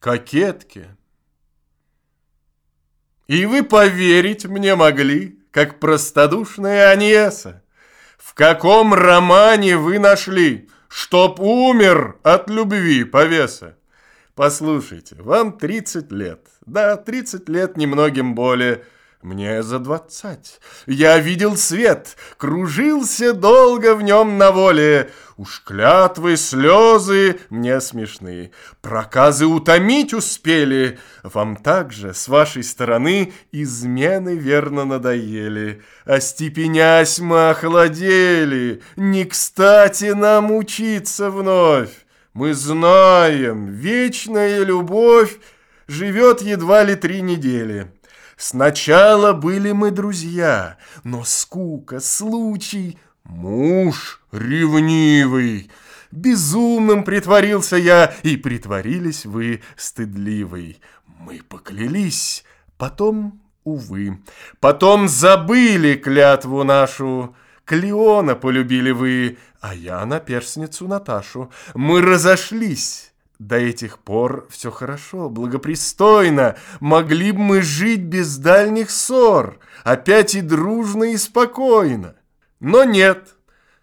кокетке. И вы поверить мне могли, как простодушная Аньеса, в каком романе вы нашли, чтоб умер от любви повеса. Послушайте, вам 30 лет, да, 30 лет немногим более – мне за двадцать. Я видел свет, кружился долго в нем на воле. Уж клятвы, слезы мне смешны. Проказы утомить успели. Вам также с вашей стороны измены верно надоели. Остепенясь мы охладели. Не кстати нам учиться вновь. Мы знаем, вечная любовь живет едва ли три недели. Сначала были мы друзья, но скука, случай, муж ревнивый. Безумным притворился я, и притворились вы стыдливый. Мы поклялись, потом, увы, потом забыли клятву нашу. Клеона полюбили вы, а я на перстницу Наташу. Мы разошлись. До этих пор все хорошо, благопристойно. Могли бы мы жить без дальних ссор, опять и дружно, и спокойно. Но нет.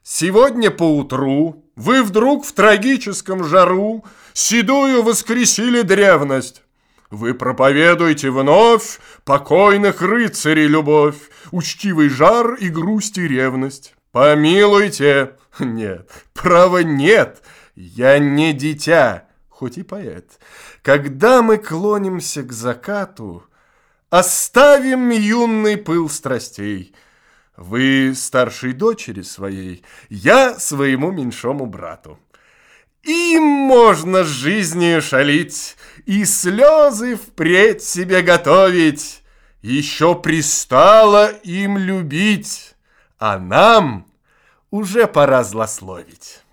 Сегодня поутру вы вдруг в трагическом жару седую воскресили древность. Вы проповедуете вновь покойных рыцарей любовь, учтивый жар и грусть и ревность. Помилуйте. Нет, право нет, я не дитя хоть и поэт. Когда мы клонимся к закату, оставим юный пыл страстей. Вы старшей дочери своей, я своему меньшому брату. Им можно с жизнью шалить и слезы впредь себе готовить. Еще пристало им любить, а нам уже пора злословить.